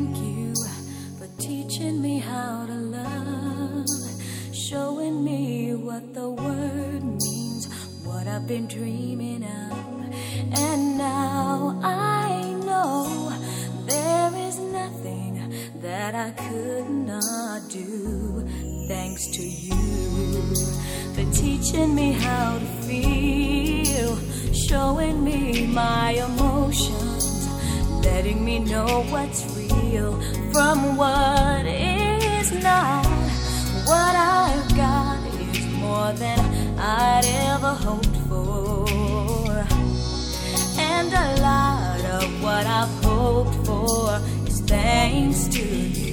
Thank you for teaching me how to love, showing me what the word means, what I've been dreaming of. And now I know there is nothing that I could not do. Thanks to you for teaching me how to feel, showing me my emotions, letting me know what's real from what is not. What I've got is more than I'd ever hoped for. And a lot of what I've hoped for is thanks to you.